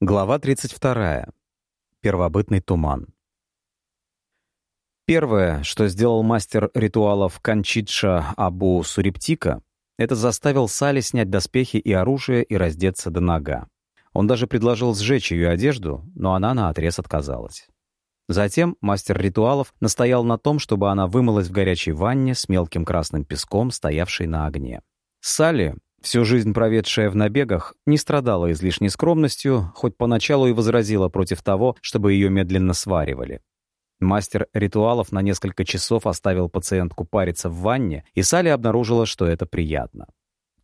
Глава 32. Первобытный туман. Первое, что сделал мастер ритуалов Кончитша Абу Суриптика, это заставил Сали снять доспехи и оружие и раздеться до нога. Он даже предложил сжечь ее одежду, но она наотрез отказалась. Затем мастер ритуалов настоял на том, чтобы она вымылась в горячей ванне с мелким красным песком, стоявшей на огне. Салли, всю жизнь проведшая в набегах, не страдала излишней скромностью, хоть поначалу и возразила против того, чтобы ее медленно сваривали. Мастер ритуалов на несколько часов оставил пациентку париться в ванне, и Салли обнаружила, что это приятно.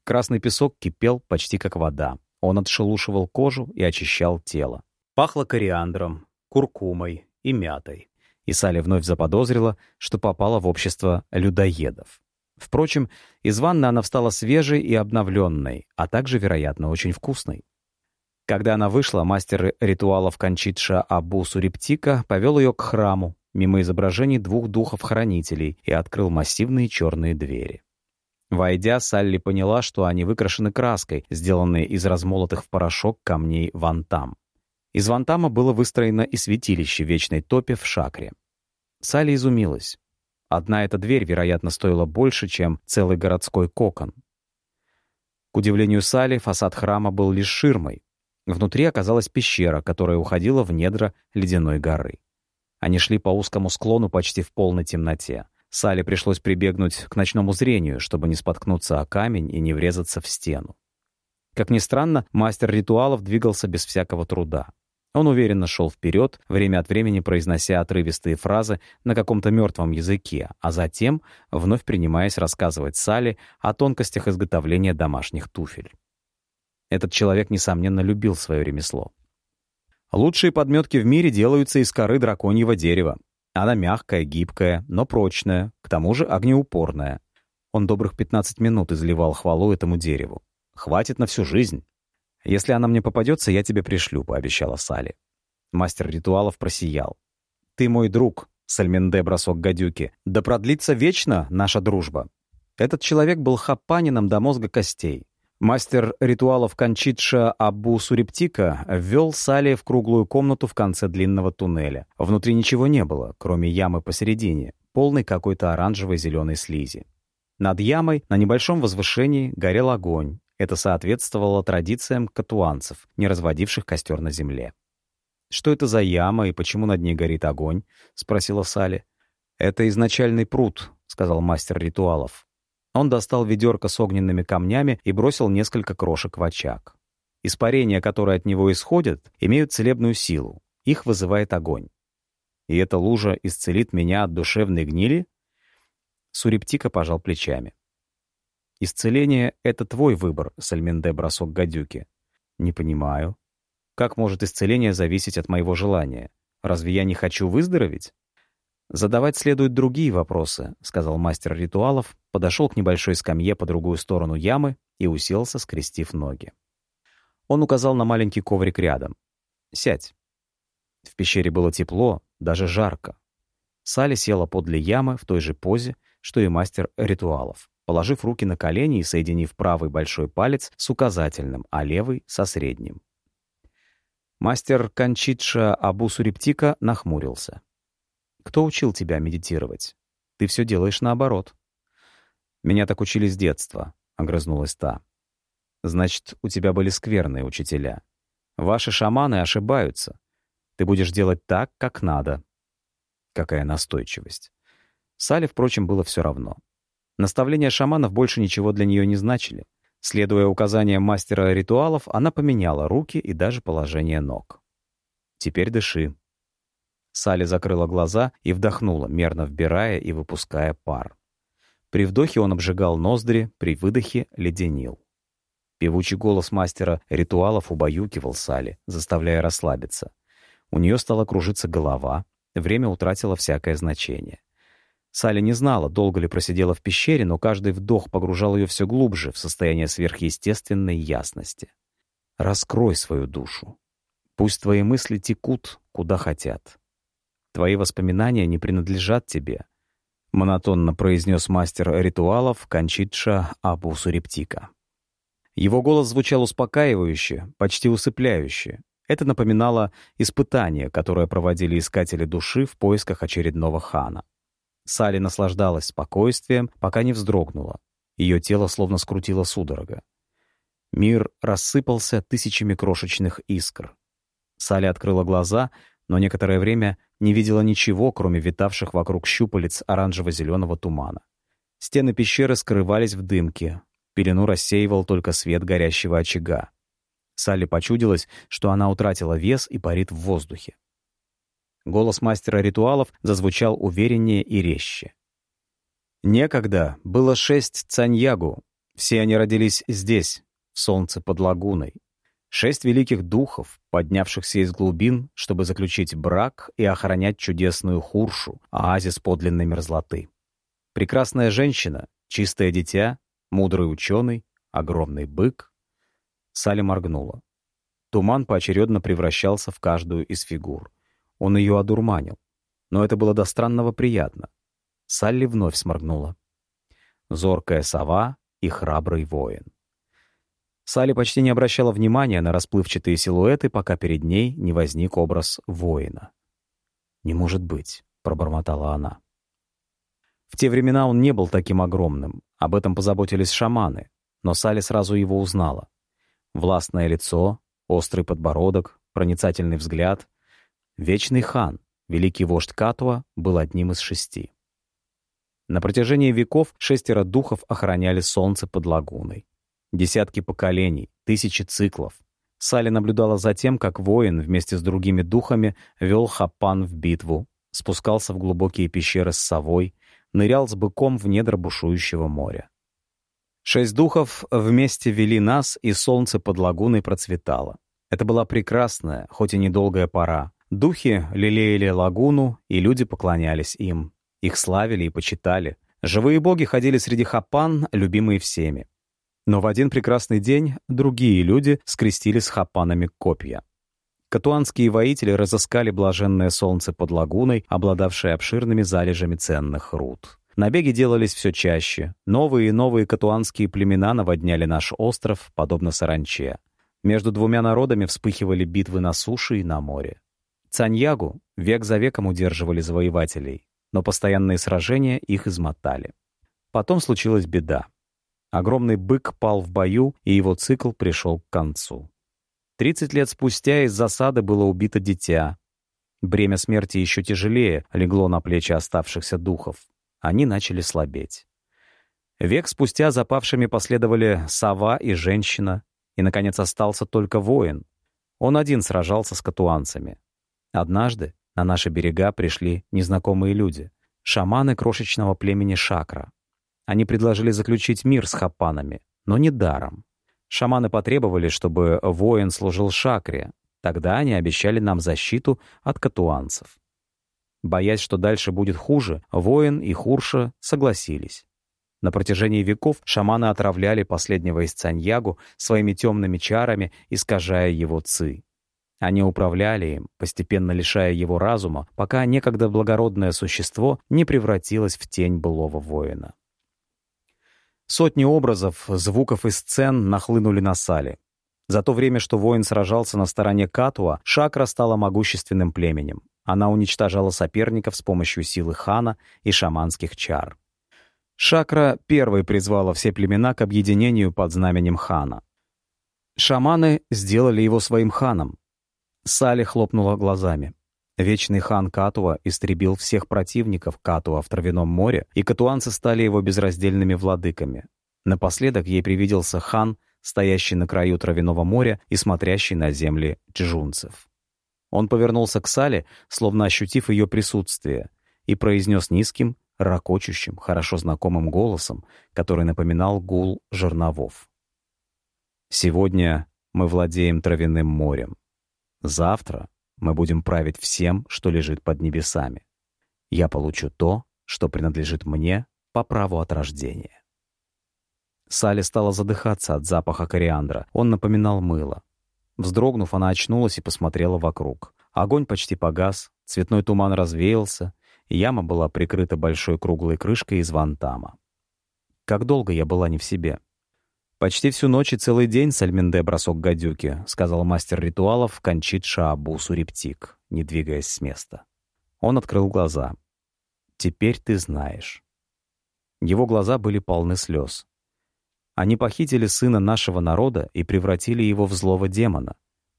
Красный песок кипел почти как вода. Он отшелушивал кожу и очищал тело. Пахло кориандром, куркумой и мятой. И Салли вновь заподозрила, что попала в общество людоедов. Впрочем, из ванны она встала свежей и обновленной, а также, вероятно, очень вкусной. Когда она вышла, мастер ритуалов Кончитша Абу Суриптика повел ее к храму, мимо изображений двух духов-хранителей, и открыл массивные черные двери. Войдя, Салли поняла, что они выкрашены краской, сделанной из размолотых в порошок камней вантам. Из вантама было выстроено и святилище вечной топи в шакре. Салли изумилась. Одна эта дверь, вероятно, стоила больше, чем целый городской кокон. К удивлению Сали, фасад храма был лишь ширмой. Внутри оказалась пещера, которая уходила в недра ледяной горы. Они шли по узкому склону почти в полной темноте. Сали пришлось прибегнуть к ночному зрению, чтобы не споткнуться о камень и не врезаться в стену. Как ни странно, мастер ритуалов двигался без всякого труда. Он уверенно шел вперед, время от времени произнося отрывистые фразы на каком-то мертвом языке, а затем вновь принимаясь рассказывать Салли о тонкостях изготовления домашних туфель. Этот человек, несомненно, любил свое ремесло. Лучшие подметки в мире делаются из коры драконьего дерева. Она мягкая, гибкая, но прочная, к тому же огнеупорная. Он добрых 15 минут изливал хвалу этому дереву. «Хватит на всю жизнь. «Если она мне попадется, я тебе пришлю», — пообещала Салли. Мастер ритуалов просиял. «Ты мой друг, Сальменде бросок гадюки. Да продлится вечно наша дружба». Этот человек был хапанином до мозга костей. Мастер ритуалов Кончитша Абу Суриптика ввел Салли в круглую комнату в конце длинного туннеля. Внутри ничего не было, кроме ямы посередине, полной какой-то оранжевой зеленой слизи. Над ямой на небольшом возвышении горел огонь, это соответствовало традициям катуанцев, не разводивших костер на земле. «Что это за яма и почему над ней горит огонь?» — спросила Салли. «Это изначальный пруд», — сказал мастер ритуалов. Он достал ведерко с огненными камнями и бросил несколько крошек в очаг. Испарения, которые от него исходят, имеют целебную силу. Их вызывает огонь. И эта лужа исцелит меня от душевной гнили? Сурептика пожал плечами. Исцеление — это твой выбор, Сальменде бросок гадюки. Не понимаю. Как может исцеление зависеть от моего желания? Разве я не хочу выздороветь? Задавать следует другие вопросы, сказал мастер ритуалов, подошел к небольшой скамье по другую сторону ямы и уселся, скрестив ноги. Он указал на маленький коврик рядом. «Сядь». В пещере было тепло, даже жарко. Салли села подле ямы в той же позе, что и мастер ритуалов положив руки на колени и соединив правый большой палец с указательным, а левый — со средним. Мастер Кончитша Абу Суриптика нахмурился. «Кто учил тебя медитировать? Ты все делаешь наоборот». «Меня так учили с детства», — огрызнулась та. «Значит, у тебя были скверные учителя. Ваши шаманы ошибаются. Ты будешь делать так, как надо». Какая настойчивость. Сале, впрочем, было все равно. Наставления шаманов больше ничего для нее не значили. Следуя указаниям мастера ритуалов, она поменяла руки и даже положение ног. «Теперь дыши». Салли закрыла глаза и вдохнула, мерно вбирая и выпуская пар. При вдохе он обжигал ноздри, при выдохе леденил. Певучий голос мастера ритуалов убаюкивал Салли, заставляя расслабиться. У нее стала кружиться голова, время утратило всякое значение. Салли не знала, долго ли просидела в пещере, но каждый вдох погружал ее все глубже в состояние сверхъестественной ясности. «Раскрой свою душу. Пусть твои мысли текут, куда хотят. Твои воспоминания не принадлежат тебе», — монотонно произнес мастер ритуалов Кончитша Абу Сурептика. Его голос звучал успокаивающе, почти усыпляюще. Это напоминало испытание, которое проводили искатели души в поисках очередного хана. Салли наслаждалась спокойствием, пока не вздрогнула. Ее тело словно скрутило судорога. Мир рассыпался тысячами крошечных искр. Салли открыла глаза, но некоторое время не видела ничего, кроме витавших вокруг щупалец оранжево-зеленого тумана. Стены пещеры скрывались в дымке. Пелену рассеивал только свет горящего очага. Салли почудилось, что она утратила вес и парит в воздухе. Голос мастера ритуалов зазвучал увереннее и резче. Некогда было шесть цаньягу. Все они родились здесь, в солнце под лагуной. Шесть великих духов, поднявшихся из глубин, чтобы заключить брак и охранять чудесную хуршу, оазис подлинной мерзлоты. Прекрасная женщина, чистое дитя, мудрый ученый, огромный бык. Салли моргнула. Туман поочередно превращался в каждую из фигур. Он ее одурманил. Но это было до странного приятно. Салли вновь сморгнула. Зоркая сова и храбрый воин. Салли почти не обращала внимания на расплывчатые силуэты, пока перед ней не возник образ воина. «Не может быть», — пробормотала она. В те времена он не был таким огромным. Об этом позаботились шаманы, но Салли сразу его узнала. Властное лицо, острый подбородок, проницательный взгляд. Вечный хан, великий вождь Катуа, был одним из шести. На протяжении веков шестеро духов охраняли солнце под лагуной. Десятки поколений, тысячи циклов. Салли наблюдала за тем, как воин вместе с другими духами вел Хапан в битву, спускался в глубокие пещеры с совой, нырял с быком в недра бушующего моря. Шесть духов вместе вели нас, и солнце под лагуной процветало. Это была прекрасная, хоть и недолгая пора. Духи лелеяли лагуну, и люди поклонялись им. Их славили и почитали. Живые боги ходили среди хапан, любимые всеми. Но в один прекрасный день другие люди скрестили с хапанами копья. Катуанские воители разыскали блаженное солнце под лагуной, обладавшее обширными залежами ценных руд. Набеги делались все чаще. Новые и новые катуанские племена наводняли наш остров, подобно саранче. Между двумя народами вспыхивали битвы на суше и на море. Цаньягу век за веком удерживали завоевателей, но постоянные сражения их измотали. Потом случилась беда. Огромный бык пал в бою, и его цикл пришел к концу. Тридцать лет спустя из засады было убито дитя. Бремя смерти еще тяжелее легло на плечи оставшихся духов. Они начали слабеть. Век спустя запавшими последовали сова и женщина, и, наконец, остался только воин. Он один сражался с катуанцами. Однажды на наши берега пришли незнакомые люди, шаманы крошечного племени Шакра. Они предложили заключить мир с хапанами, но не даром. Шаманы потребовали, чтобы воин служил шакре. Тогда они обещали нам защиту от катуанцев. Боясь, что дальше будет хуже, воин и хурша согласились. На протяжении веков шаманы отравляли последнего из Цаньягу своими темными чарами, искажая его ци. Они управляли им, постепенно лишая его разума, пока некогда благородное существо не превратилось в тень былого воина. Сотни образов, звуков и сцен нахлынули на Сали. За то время, что воин сражался на стороне Катуа, Шакра стала могущественным племенем. Она уничтожала соперников с помощью силы хана и шаманских чар. Шакра первой призвала все племена к объединению под знаменем хана. Шаманы сделали его своим ханом. Сали хлопнула глазами. Вечный хан Катуа истребил всех противников Катуа в Травяном море, и катуанцы стали его безраздельными владыками. Напоследок ей привиделся хан, стоящий на краю Травяного моря и смотрящий на земли джунцев. Он повернулся к Сале, словно ощутив ее присутствие, и произнес низким, ракочущим, хорошо знакомым голосом, который напоминал гул жерновов. «Сегодня мы владеем Травяным морем. Завтра мы будем править всем, что лежит под небесами. Я получу то, что принадлежит мне по праву от рождения. Салли стала задыхаться от запаха кориандра. Он напоминал мыло. Вздрогнув, она очнулась и посмотрела вокруг. Огонь почти погас, цветной туман развеялся, яма была прикрыта большой круглой крышкой из вантама. Как долго я была не в себе. «Почти всю ночь и целый день Сальминде бросок гадюки», — сказал мастер ритуалов Кончит Шаабу Сурептик, не двигаясь с места. Он открыл глаза. «Теперь ты знаешь». Его глаза были полны слез. Они похитили сына нашего народа и превратили его в злого демона.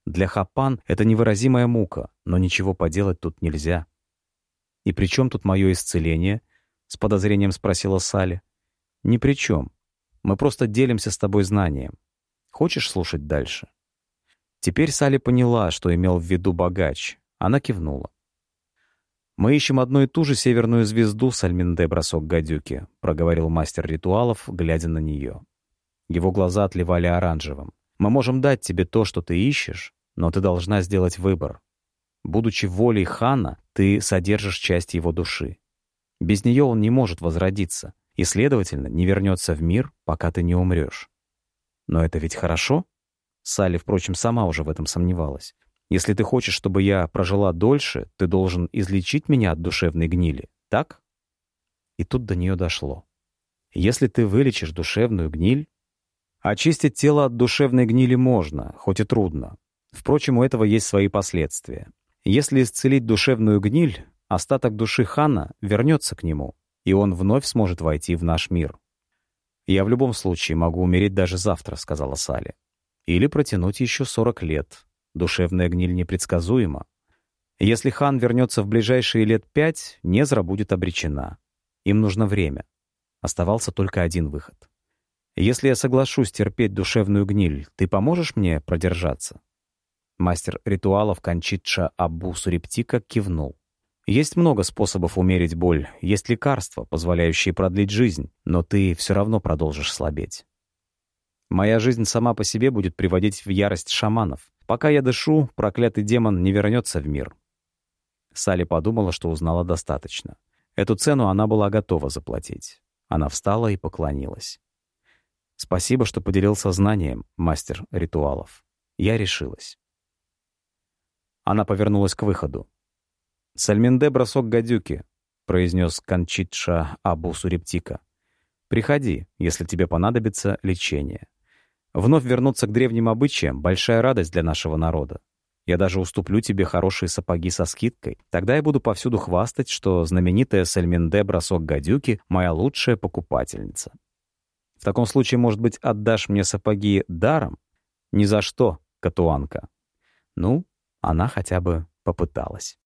Для Хапан это невыразимая мука, но ничего поделать тут нельзя. «И при чем тут мое исцеление?» — с подозрением спросила Салли. «Ни при чем. Мы просто делимся с тобой знанием. Хочешь слушать дальше?» Теперь Салли поняла, что имел в виду богач. Она кивнула. «Мы ищем одну и ту же северную звезду, Сальминде бросок гадюки», — проговорил мастер ритуалов, глядя на нее. Его глаза отливали оранжевым. «Мы можем дать тебе то, что ты ищешь, но ты должна сделать выбор. Будучи волей хана, ты содержишь часть его души. Без нее он не может возродиться и, следовательно, не вернется в мир, пока ты не умрешь. Но это ведь хорошо? Салли, впрочем, сама уже в этом сомневалась. Если ты хочешь, чтобы я прожила дольше, ты должен излечить меня от душевной гнили, так? И тут до нее дошло. Если ты вылечишь душевную гниль, очистить тело от душевной гнили можно, хоть и трудно. Впрочем, у этого есть свои последствия. Если исцелить душевную гниль, остаток души хана вернется к нему, и он вновь сможет войти в наш мир. «Я в любом случае могу умереть даже завтра», — сказала Салли. «Или протянуть еще 40 лет. Душевная гниль непредсказуема. Если хан вернется в ближайшие лет пять, Незра будет обречена. Им нужно время. Оставался только один выход. Если я соглашусь терпеть душевную гниль, ты поможешь мне продержаться?» Мастер ритуалов Кончитша Абу Сурептика кивнул. Есть много способов умерить боль, есть лекарства, позволяющие продлить жизнь, но ты все равно продолжишь слабеть. Моя жизнь сама по себе будет приводить в ярость шаманов. Пока я дышу, проклятый демон не вернется в мир. Салли подумала, что узнала достаточно. Эту цену она была готова заплатить. Она встала и поклонилась. «Спасибо, что поделился знанием, мастер ритуалов. Я решилась». Она повернулась к выходу. «Сальминде бросок гадюки», — произнес Кончитша Абу Сурептика. «Приходи, если тебе понадобится лечение. Вновь вернуться к древним обычаям — большая радость для нашего народа. Я даже уступлю тебе хорошие сапоги со скидкой. Тогда я буду повсюду хвастать, что знаменитая Сальминде бросок гадюки — моя лучшая покупательница. В таком случае, может быть, отдашь мне сапоги даром? Ни за что, Катуанка. Ну, она хотя бы попыталась.